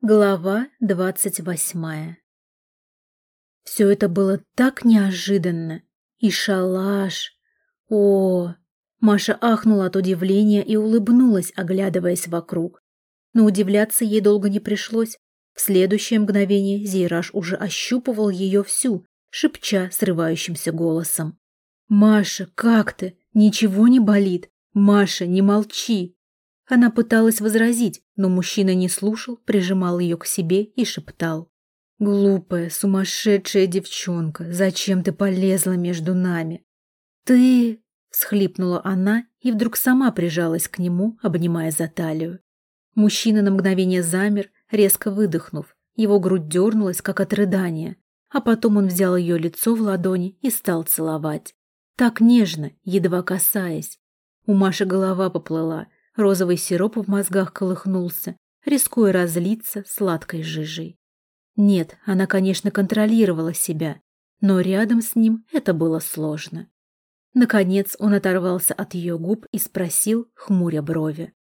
Глава двадцать восьмая Все это было так неожиданно. И шалаш. О! Маша ахнула от удивления и улыбнулась, оглядываясь вокруг. Но удивляться ей долго не пришлось. В следующее мгновение Зейраж уже ощупывал ее всю, шепча срывающимся голосом. «Маша, как ты? Ничего не болит? Маша, не молчи!» Она пыталась возразить, но мужчина не слушал, прижимал ее к себе и шептал. «Глупая, сумасшедшая девчонка, зачем ты полезла между нами?» «Ты...» — всхлипнула она и вдруг сама прижалась к нему, обнимая за талию. Мужчина на мгновение замер, резко выдохнув. Его грудь дернулась, как от рыдания. А потом он взял ее лицо в ладони и стал целовать. Так нежно, едва касаясь. У Маши голова поплыла, Розовый сироп в мозгах колыхнулся, рискуя разлиться сладкой жижей. Нет, она, конечно, контролировала себя, но рядом с ним это было сложно. Наконец он оторвался от ее губ и спросил, хмуря брови.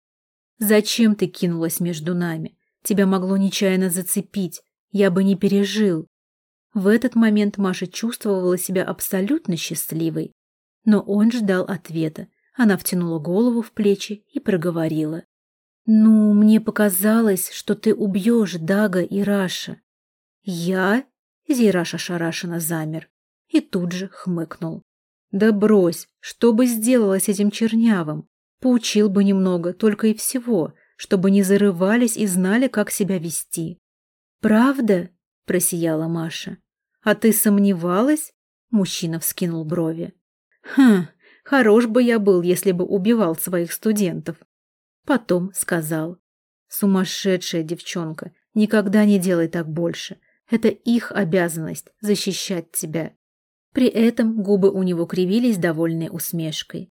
«Зачем ты кинулась между нами? Тебя могло нечаянно зацепить. Я бы не пережил». В этот момент Маша чувствовала себя абсолютно счастливой. Но он ждал ответа, она втянула голову в плечи и проговорила. «Ну, мне показалось, что ты убьешь Дага и Раша». «Я?» — Зейраш ошарашенно замер и тут же хмыкнул. «Да брось, что бы сделала с этим чернявым? Поучил бы немного, только и всего, чтобы не зарывались и знали, как себя вести». «Правда?» — просияла Маша. «А ты сомневалась?» — мужчина вскинул брови. «Хм, Хорош бы я был, если бы убивал своих студентов. Потом сказал. Сумасшедшая девчонка, никогда не делай так больше. Это их обязанность – защищать тебя. При этом губы у него кривились довольной усмешкой.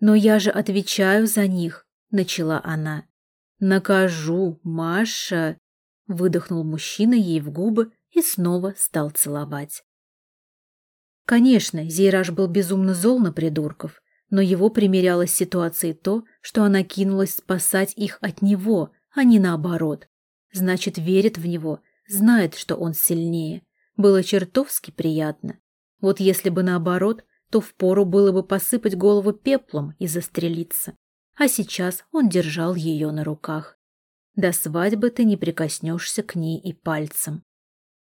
«Но я же отвечаю за них», – начала она. «Накажу, Маша!» – выдохнул мужчина ей в губы и снова стал целовать. Конечно, Зейраж был безумно зол на придурков, но его примеряло с ситуацией то, что она кинулась спасать их от него, а не наоборот. Значит, верит в него, знает, что он сильнее. Было чертовски приятно. Вот если бы наоборот, то впору было бы посыпать голову пеплом и застрелиться. А сейчас он держал ее на руках. До свадьбы ты не прикоснешься к ней и пальцем.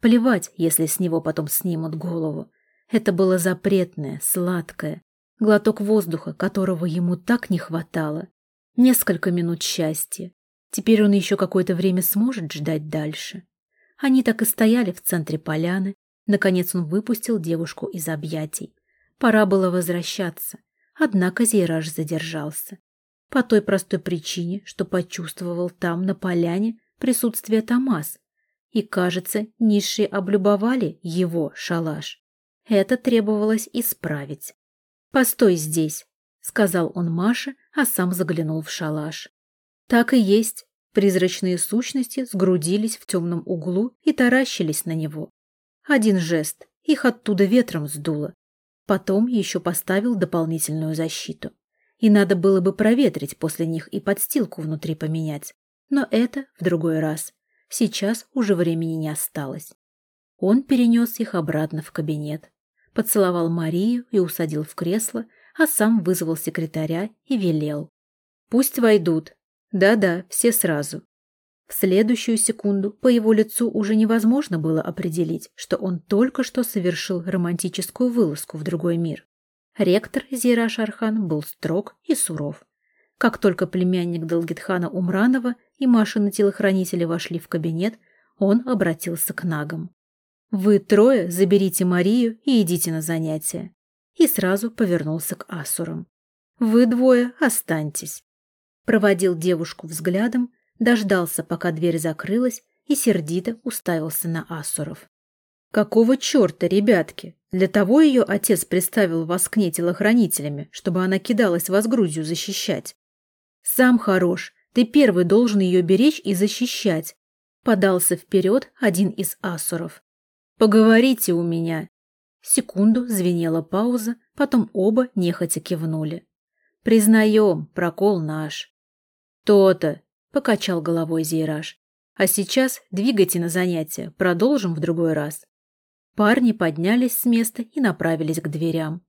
Плевать, если с него потом снимут голову. Это было запретное, сладкое, глоток воздуха, которого ему так не хватало. Несколько минут счастья. Теперь он еще какое-то время сможет ждать дальше. Они так и стояли в центре поляны. Наконец он выпустил девушку из объятий. Пора было возвращаться. Однако Зейраж задержался. По той простой причине, что почувствовал там, на поляне, присутствие Томас. И, кажется, низшие облюбовали его шалаш. Это требовалось исправить. «Постой здесь», — сказал он Маше, а сам заглянул в шалаш. Так и есть. Призрачные сущности сгрудились в темном углу и таращились на него. Один жест, их оттуда ветром сдуло. Потом еще поставил дополнительную защиту. И надо было бы проветрить после них и подстилку внутри поменять. Но это в другой раз. Сейчас уже времени не осталось. Он перенес их обратно в кабинет, поцеловал Марию и усадил в кресло, а сам вызвал секретаря и велел. «Пусть войдут. Да-да, все сразу». В следующую секунду по его лицу уже невозможно было определить, что он только что совершил романтическую вылазку в другой мир. Ректор Зира Шархан был строг и суров. Как только племянник Далгитхана Умранова и Машины телохранители вошли в кабинет, он обратился к нагам. Вы трое заберите Марию и идите на занятия. И сразу повернулся к Асурам. Вы двое останьтесь. Проводил девушку взглядом, дождался, пока дверь закрылась, и сердито уставился на Асуров. Какого черта, ребятки? Для того ее отец представил вас к ней телохранителями, чтобы она кидалась вас грудью защищать. Сам хорош, ты первый должен ее беречь и защищать. Подался вперед один из асуров. Поговорите у меня. Секунду звенела пауза, потом оба нехотя кивнули. Признаем, прокол наш. То-то, покачал головой Зейраж. А сейчас двигайте на занятия, продолжим в другой раз. Парни поднялись с места и направились к дверям.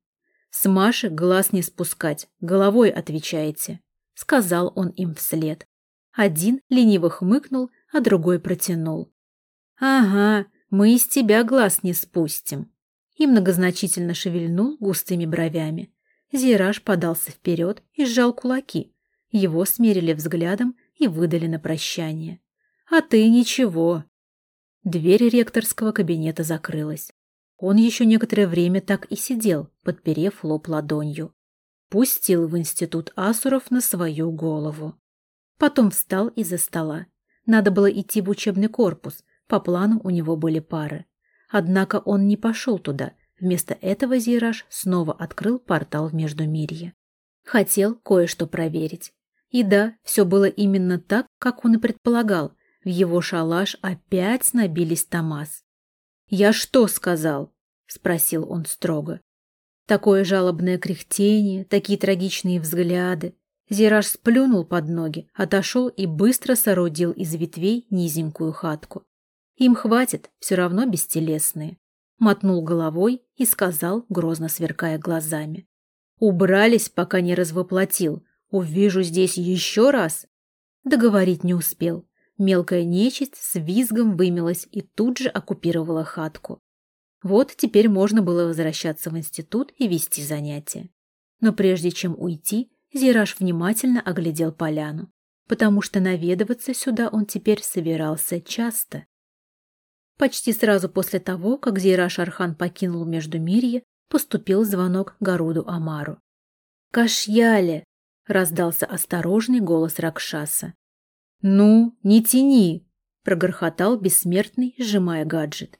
«С Маши глаз не спускать, головой отвечаете», — сказал он им вслед. Один лениво хмыкнул, а другой протянул. «Ага, мы из тебя глаз не спустим». И многозначительно шевельнул густыми бровями. Зираж подался вперед и сжал кулаки. Его смерили взглядом и выдали на прощание. «А ты ничего». Дверь ректорского кабинета закрылась. Он еще некоторое время так и сидел, подперев лоб ладонью. Пустил в институт Асуров на свою голову. Потом встал из-за стола. Надо было идти в учебный корпус, по плану у него были пары. Однако он не пошел туда, вместо этого Зираж снова открыл портал в Междумирье. Хотел кое-что проверить. И да, все было именно так, как он и предполагал. В его шалаш опять набились Томас. «Я что сказал?» — спросил он строго. Такое жалобное кряхтение, такие трагичные взгляды. Зираж сплюнул под ноги, отошел и быстро соорудил из ветвей низенькую хатку. Им хватит, все равно бестелесные. Мотнул головой и сказал, грозно сверкая глазами. Убрались, пока не развоплотил. Увижу здесь еще раз. Договорить не успел. Мелкая нечисть с визгом вымилась и тут же оккупировала хатку. Вот теперь можно было возвращаться в институт и вести занятия. Но прежде чем уйти, Зираж внимательно оглядел поляну, потому что наведываться сюда он теперь собирался часто. Почти сразу после того, как Зираж Архан покинул Междумирье, поступил звонок Гаруду Амару. «Кашьяле!» — раздался осторожный голос Ракшаса. «Ну, не тяни!» — прогорхотал бессмертный, сжимая гаджет.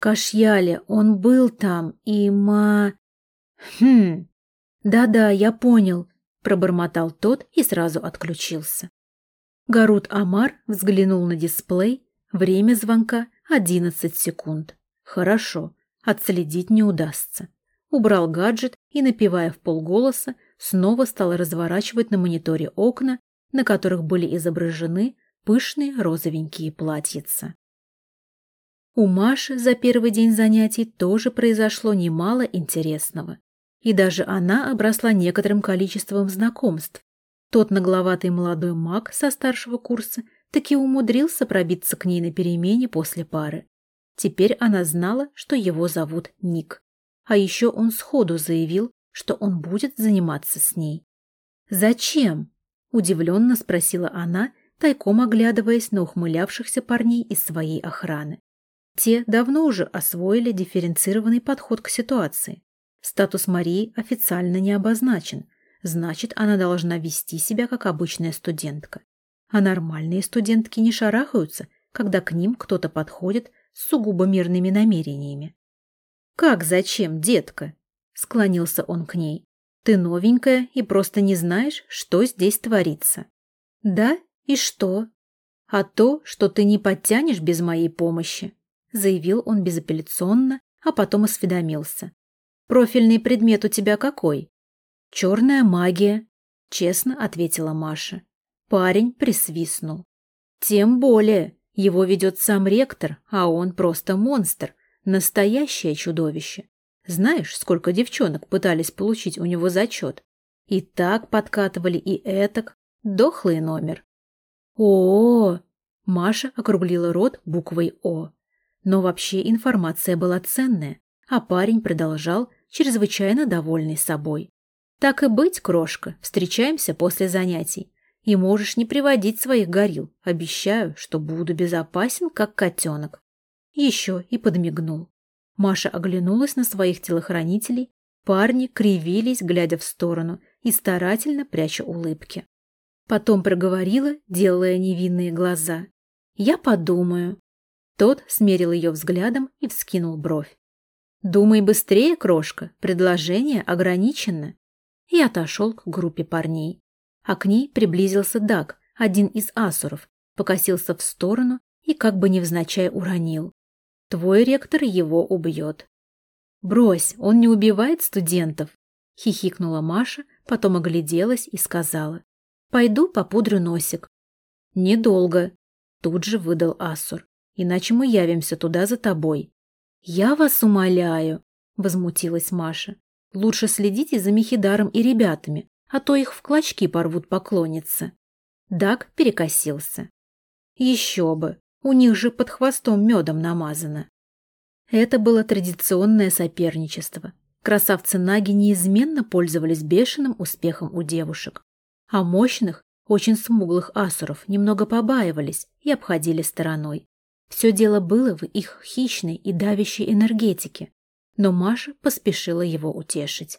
Кашьяле, он был там, и ма... Хм, да-да, я понял, пробормотал тот и сразу отключился. Гарут Амар взглянул на дисплей, время звонка — одиннадцать секунд. Хорошо, отследить не удастся. Убрал гаджет и, напевая в полголоса, снова стал разворачивать на мониторе окна, на которых были изображены пышные розовенькие платьица. У Маши за первый день занятий тоже произошло немало интересного. И даже она обросла некоторым количеством знакомств. Тот нагловатый молодой маг со старшего курса таки умудрился пробиться к ней на перемене после пары. Теперь она знала, что его зовут Ник. А еще он сходу заявил, что он будет заниматься с ней. «Зачем?» – удивленно спросила она, тайком оглядываясь на ухмылявшихся парней из своей охраны. Те давно уже освоили дифференцированный подход к ситуации. Статус Марии официально не обозначен, значит, она должна вести себя как обычная студентка. А нормальные студентки не шарахаются, когда к ним кто-то подходит с сугубо мирными намерениями. «Как зачем, детка?» – склонился он к ней. «Ты новенькая и просто не знаешь, что здесь творится». «Да? И что?» «А то, что ты не подтянешь без моей помощи заявил он безапелляционно, а потом осведомился. «Профильный предмет у тебя какой?» «Черная магия», — честно ответила Маша. Парень присвистнул. «Тем более, его ведет сам ректор, а он просто монстр, настоящее чудовище. Знаешь, сколько девчонок пытались получить у него зачет? И так подкатывали, и этак. Дохлый номер». «О-о-о!» -о Маша округлила рот буквой «О». Но вообще информация была ценная, а парень продолжал, чрезвычайно довольный собой. «Так и быть, крошка, встречаемся после занятий. И можешь не приводить своих горил. Обещаю, что буду безопасен, как котенок». Еще и подмигнул. Маша оглянулась на своих телохранителей. Парни кривились, глядя в сторону, и старательно пряча улыбки. Потом проговорила, делая невинные глаза. «Я подумаю. Тот смерил ее взглядом и вскинул бровь. «Думай быстрее, крошка, предложение ограничено». И отошел к группе парней. А к ней приблизился Даг, один из асуров, покосился в сторону и как бы невзначай уронил. «Твой ректор его убьет». «Брось, он не убивает студентов», — хихикнула Маша, потом огляделась и сказала. «Пойду попудрю носик». «Недолго», Тут же выдал Асур. Иначе мы явимся туда за тобой. Я вас умоляю, возмутилась Маша. Лучше следите за Мехидаром и ребятами, а то их в клочки порвут поклонницы. Даг перекосился. Еще бы, у них же под хвостом медом намазано. Это было традиционное соперничество. Красавцы Наги неизменно пользовались бешеным успехом у девушек, а мощных, очень смуглых асуров немного побаивались и обходили стороной. Все дело было в их хищной и давящей энергетике, но Маша поспешила его утешить.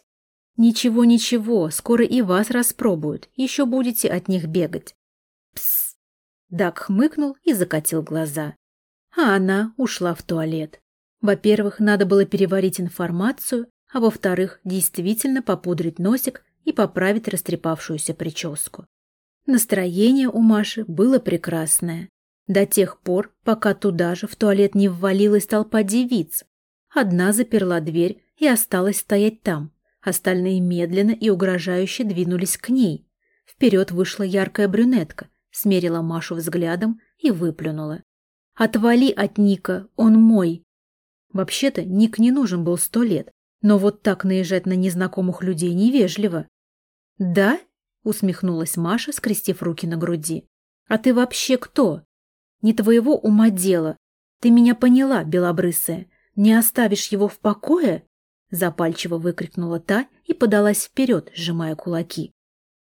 «Ничего, ничего, скоро и вас распробуют, еще будете от них бегать». «Псс!» Дак хмыкнул и закатил глаза. А она ушла в туалет. Во-первых, надо было переварить информацию, а во-вторых, действительно попудрить носик и поправить растрепавшуюся прическу. Настроение у Маши было прекрасное. До тех пор, пока туда же в туалет не ввалилась толпа девиц. Одна заперла дверь и осталась стоять там. Остальные медленно и угрожающе двинулись к ней. Вперед вышла яркая брюнетка, смерила Машу взглядом и выплюнула. «Отвали от Ника, он мой!» Вообще-то Ник не нужен был сто лет, но вот так наезжать на незнакомых людей невежливо. «Да?» — усмехнулась Маша, скрестив руки на груди. «А ты вообще кто? Не твоего ума дело. Ты меня поняла, белобрысая. Не оставишь его в покое?» Запальчиво выкрикнула та и подалась вперед, сжимая кулаки.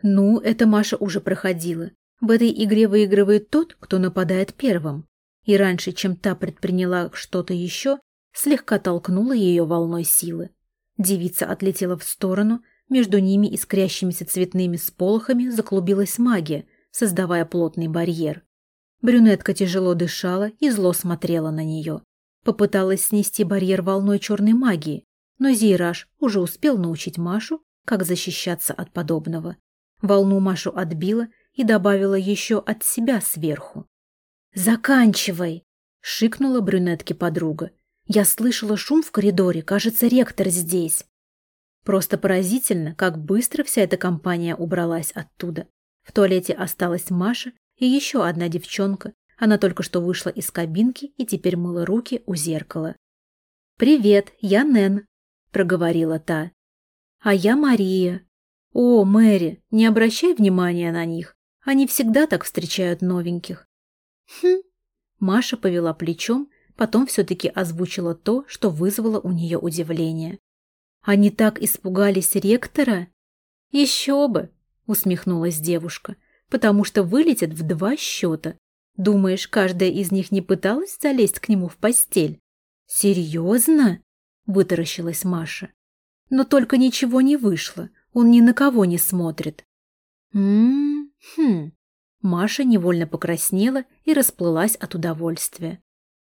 Ну, это Маша уже проходила. В этой игре выигрывает тот, кто нападает первым. И раньше, чем та предприняла что-то еще, слегка толкнула ее волной силы. Девица отлетела в сторону, между ними искрящимися цветными сполохами заклубилась магия, создавая плотный барьер. Брюнетка тяжело дышала и зло смотрела на нее. Попыталась снести барьер волной черной магии, но Зейраж уже успел научить Машу, как защищаться от подобного. Волну Машу отбила и добавила еще от себя сверху. «Заканчивай!» — шикнула брюнетке подруга я слышала шум в коридоре, кажется, ректор здесь. Просто поразительно, как быстро вся эта компания убралась оттуда. В туалете осталась Маша и еще одна девчонка. Она только что вышла из кабинки и теперь мыла руки у зеркала. «Привет, я Нэн», — проговорила та. «А я Мария». «О, Мэри, не обращай внимания на них. Они всегда так встречают новеньких». «Хм». Маша повела плечом потом все-таки озвучила то, что вызвало у нее удивление. «Они так испугались ректора?» «Еще бы!» — усмехнулась девушка. «Потому что вылетят в два счета. Думаешь, каждая из них не пыталась залезть к нему в постель?» «Серьезно?» — вытаращилась Маша. «Но только ничего не вышло. Он ни на кого не смотрит». «М-м-хм...» Маша невольно покраснела и расплылась от удовольствия.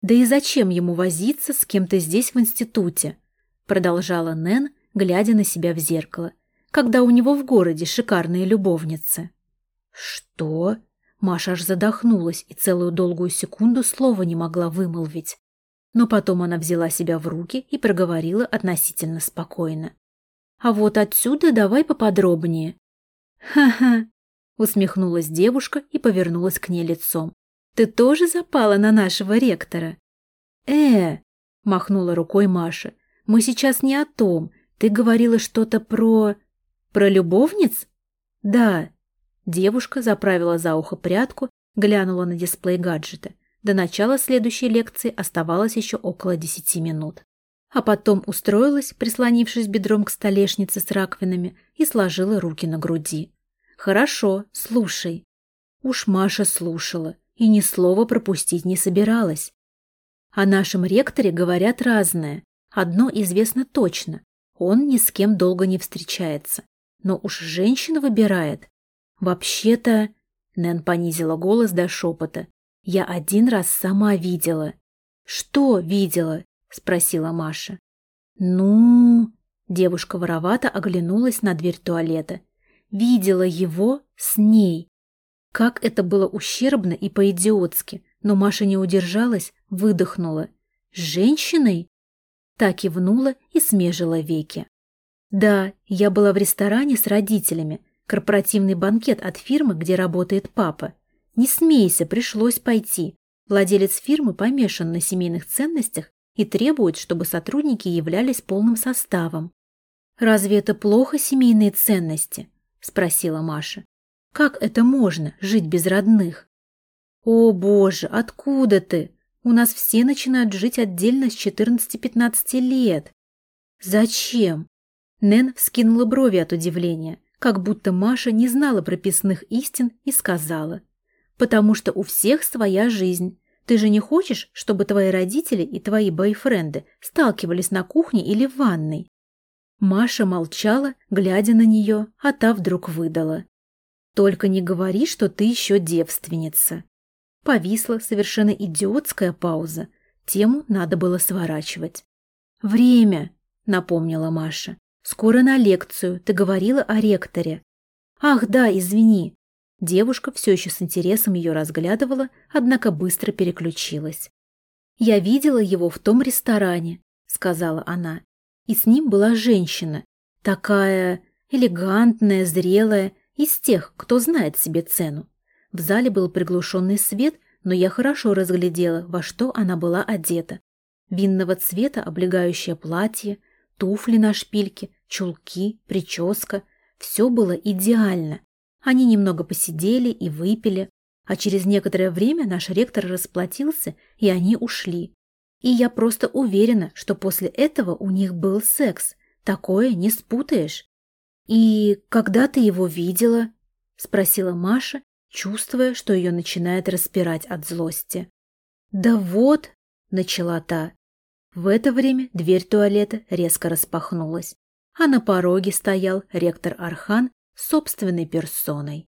Да и зачем ему возиться с кем-то здесь в институте? Продолжала Нэн, глядя на себя в зеркало, когда у него в городе шикарные любовницы. Что? Маша аж задохнулась и целую долгую секунду слова не могла вымолвить. Но потом она взяла себя в руки и проговорила относительно спокойно. «А вот отсюда давай поподробнее». «Ха-ха», — усмехнулась девушка и повернулась к ней лицом. Ты тоже запала на нашего ректора? Э, махнула рукой Маша. Мы сейчас не о том. Ты говорила что-то про... Про любовниц? Да. Девушка заправила за ухо прядку, глянула на дисплей гаджета. До начала следующей лекции оставалось еще около десяти минут. А потом устроилась, прислонившись бедром к столешнице с раковинами, и сложила руки на груди. «Хорошо, слушай». Уж Маша слушала и ни слова пропустить не собиралась. О нашем ректоре говорят разное. Одно известно точно. Он ни с кем долго не встречается. Но уж женщина выбирает. Вообще-то... Нэн понизила голос до шепота. Я один раз сама видела. Что видела? Спросила Маша. Ну... Девушка воровато оглянулась на дверь туалета. Видела его с ней. Как это было ущербно и по-идиотски, но Маша не удержалась, выдохнула. «С женщиной?» И внула и смежила веки. «Да, я была в ресторане с родителями, корпоративный банкет от фирмы, где работает папа. Не смейся, пришлось пойти. Владелец фирмы помешан на семейных ценностях и требует, чтобы сотрудники являлись полным составом. «Разве это плохо, семейные ценности?» – спросила Маша. «Как это можно, жить без родных?» «О, боже, откуда ты? У нас все начинают жить отдельно с 14-15 лет». «Зачем?» Нэн вскинула брови от удивления, как будто Маша не знала прописных истин и сказала. «Потому что у всех своя жизнь. Ты же не хочешь, чтобы твои родители и твои бойфренды сталкивались на кухне или в ванной?» Маша молчала, глядя на нее, а та вдруг выдала. «Только не говори, что ты еще девственница». Повисла совершенно идиотская пауза. Тему надо было сворачивать. «Время», — напомнила Маша. «Скоро на лекцию. Ты говорила о ректоре». «Ах, да, извини». Девушка все еще с интересом ее разглядывала, однако быстро переключилась. «Я видела его в том ресторане», — сказала она и с ним была женщина, такая элегантная, зрелая, из тех, кто знает себе цену. В зале был приглушенный свет, но я хорошо разглядела, во что она была одета. Винного цвета облегающее платье, туфли на шпильке, чулки, прическа – все было идеально. Они немного посидели и выпили, а через некоторое время наш ректор расплатился, и они ушли. И я просто уверена, что после этого у них был секс. Такое не спутаешь. «И когда ты его видела?» — спросила Маша, чувствуя, что ее начинает распирать от злости. «Да вот», — начала та. В это время дверь туалета резко распахнулась, а на пороге стоял ректор Архан собственной персоной.